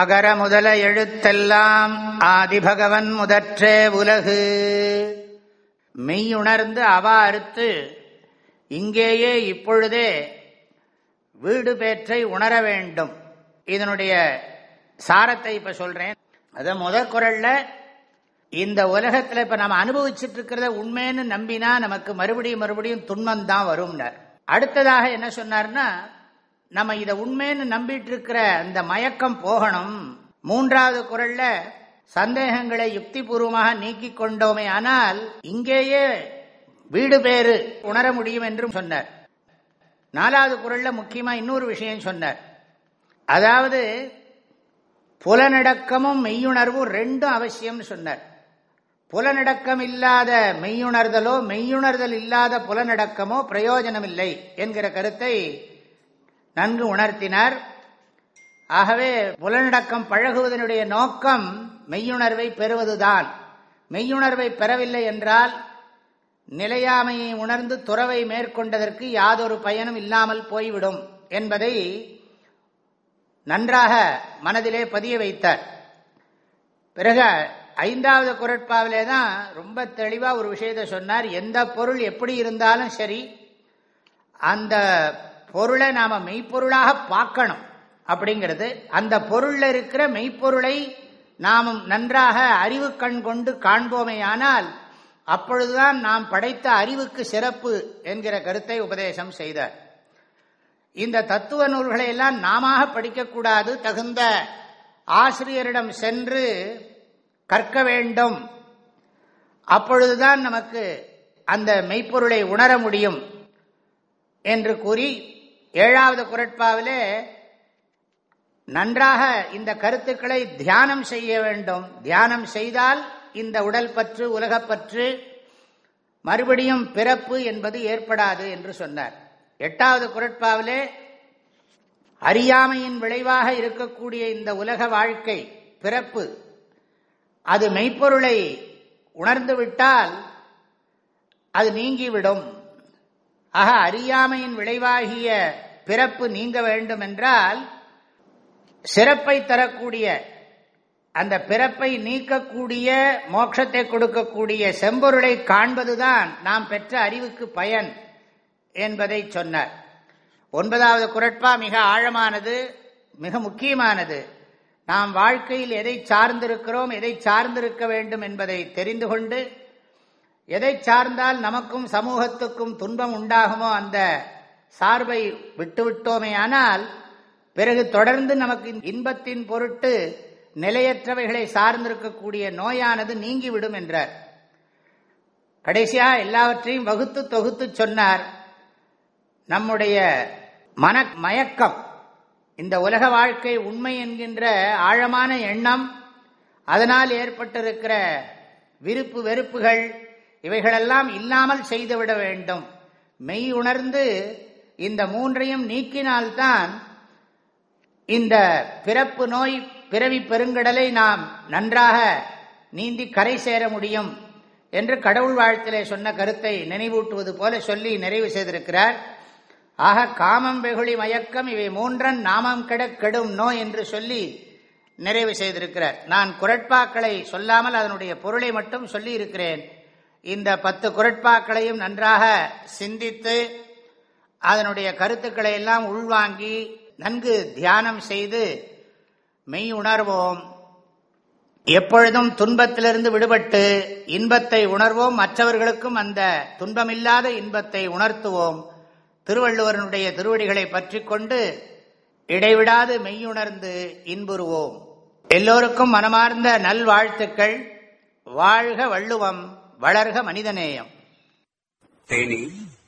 அகர முதல எழுத்தெல்லாம் ஆதிபகவன் முதற்றே உலகு. மெய்யுணர்ந்து அவா அறுத்து இங்கேயே இப்பொழுதே வீடு பேற்றை உணர வேண்டும். இதனுடைய சாரத்தை இப்ப சொல்றேன். அத முத குரல்ல இந்த உலகத்துல இப்ப நம்ம அனுபவிச்சுட்டு இருக்கிறத உண்மைன்னு நம்பினா நமக்கு மறுபடியும் மறுபடியும் துன்பம் தான் வரும்னார். அடுத்ததாக என்ன சொன்னார்னா நம்ம இதை உண்மைன்னு நம்பிட்டு இருக்கிற அந்த மயக்கம் போகணும். மூன்றாவது குரல்ல சந்தேகங்களை யுக்தி பூர்வமாக நீக்கி கொண்டோமே ஆனால் இங்கேயே வீடு பேறு உணர முடியும் என்றும் சொன்னார். நாலாவது குரல்ல முக்கியமா இன்னொரு விஷயம் சொன்னார். அதாவது புலனடக்கமும் மெய்யுணர்வும் ரெண்டும் அவசியம் சொன்னார். புலனடக்கம் இல்லாத மெய்யுணர்தலோ மெய்யுணர்தல் இல்லாத புலனடக்கமோ பிரயோஜனம் இல்லை என்கிற கருத்தை நன்கு உணர்த்தினார். ஆகவே புலனடக்கம் பழகுவதனுடைய நோக்கம் மெய்யுணர்வை பெறுவதுதான். மெய்யுணர்வை பெறவில்லை என்றால் நிலையாமையை உணர்ந்து துறவை மேற்கொண்டதற்கு யாதொரு பயனும் இல்லாமல் போய்விடும் என்பதை நன்றாக மனதிலே பதிய வைத்தார். பிறகு ஐந்தாவது குரட்பாவிலே தான் ரொம்ப தெளிவாக ஒரு விஷயத்தை சொன்னார். எந்த பொருள் எப்படி இருந்தாலும் சரி அந்த பொருளை நாம மெய்ப்பொருளாக பார்க்கணும். அப்படிங்கிறது அந்த பொருளில் இருக்கிற மெய்ப்பொருளை நாம் நன்றாக அறிவு கண் கொண்டு காண்போமே ஆனால் அப்பொழுதுதான் நாம் படைத்த அறிவுக்கு சிறப்பு என்கிற கருத்தை உபதேசம் செய்தார். இந்த தத்துவ நூல்களை எல்லாம் நாம படிக்கக்கூடாது தகுந்த ஆசிரியரிடம் சென்று கற்க வேண்டும். அப்பொழுதுதான் நமக்கு அந்த மெய்ப்பொருளை உணர முடியும் என்று கூறி ஏழாவது குரட்பாவிலே நன்றாக இந்த கருத்துக்களை தியானம் செய்ய வேண்டும். தியானம் செய்தால் இந்த உடல் பற்று உலகப்பற்று மறுபடியும் பிறப்பு என்பது ஏற்படாது என்று சொன்னார். எட்டாவது குரட்பாவிலே அறியாமையின் விளைவாக இருக்கக்கூடிய இந்த உலக வாழ்க்கை பிறப்பு அது மெய்ப்பொருளை உணர்ந்து விட்டால் அது நீங்கிவிடும். ஆக அறியாமையின் விளைவாகிய பிறப்பு நீங்க வேண்டும் என்றால் சிறப்பை தரக்கூடிய அந்த பிறப்பை நீக்கக்கூடிய மோட்சத்தை கொடுக்கக்கூடிய செம்பொருளை காண்பதுதான் நாம் பெற்ற அறிவுக்கு பயன் என்பதை சொன்னார். ஒன்பதாவது குரட்பா மிக ஆழமானது மிக முக்கியமானது. நாம் வாழ்க்கையில் எதை சார்ந்திருக்கிறோம் எதை சார்ந்திருக்க வேண்டும் என்பதை தெரிந்து கொண்டு எதை சார்ந்தால் நமக்கும் சமூகத்துக்கும் துன்பம் உண்டாகுமோ அந்த சார்பை விட்டுவிட்டோமே ஆனால் பிறகு தொடர்ந்து நமக்கு இன்பத்தின் பொருட்டு நிலையற்றவைகளை சார்ந்திருக்கக்கூடிய நோயானது நீங்கிவிடும் என்றார். கடைசியா எல்லாவற்றையும் வகுத்து தொகுத்து சொன்னார். நம்முடைய மன மயக்கம் இந்த உலக வாழ்க்கை உண்மை என்கின்ற ஆழமான எண்ணம் அதனால் ஏற்பட்டிருக்கிற விருப்பு வெறுப்புகள் இவைகளெல்லாம் இல்லாமல் செய்துவிட வேண்டும். மெய் உணர்ந்து இந்த மூன்றையும் நீக்கினால்தான் இந்த பிறப்பு நோய் பிறவி பெருங்கடலை நாம் நன்றாக நீந்தி கரை சேர முடியும் என்று கடவுள் வாழ்த்திலே சொன்ன கருத்தை நினைவூட்டுவது போல சொல்லி நிறைவு செய்திருக்கிறார். ஆக காமம் வெகுளி மயக்கம் இவை மூன்றன் நாமம் கெட கெடும் நோய் என்று சொல்லி நிறைவு செய்திருக்கிறார். நான் குரட்பாக்களை சொல்லாமல் அதனுடைய பொருளை மட்டும் சொல்லி இருக்கிறேன் இந்த பத்து குரட்பாக்களையும் நன்றாக சிந்தித்து அதனுடைய கருத்துக்களை எல்லாம் உள்வாங்கி நன்கு தியானம் செய்து மெய் உணர்வோம். எப்பொழுதும் துன்பத்திலிருந்து விடுபட்டு இன்பத்தை உணர்வோம். மற்றவர்களுக்கும் அந்த துன்பமில்லாத இன்பத்தை உணர்த்துவோம். திருவள்ளுவரனுடைய திருவடிகளை பற்றி கொண்டு இடைவிடாது மெய்யுணர்ந்து இன்புறுவோம். எல்லோருக்கும் மனமார்ந்த நல்வாழ்த்துக்கள். வாழ்க வள்ளுவம் வளர்க மனிதநேயம். தேனி.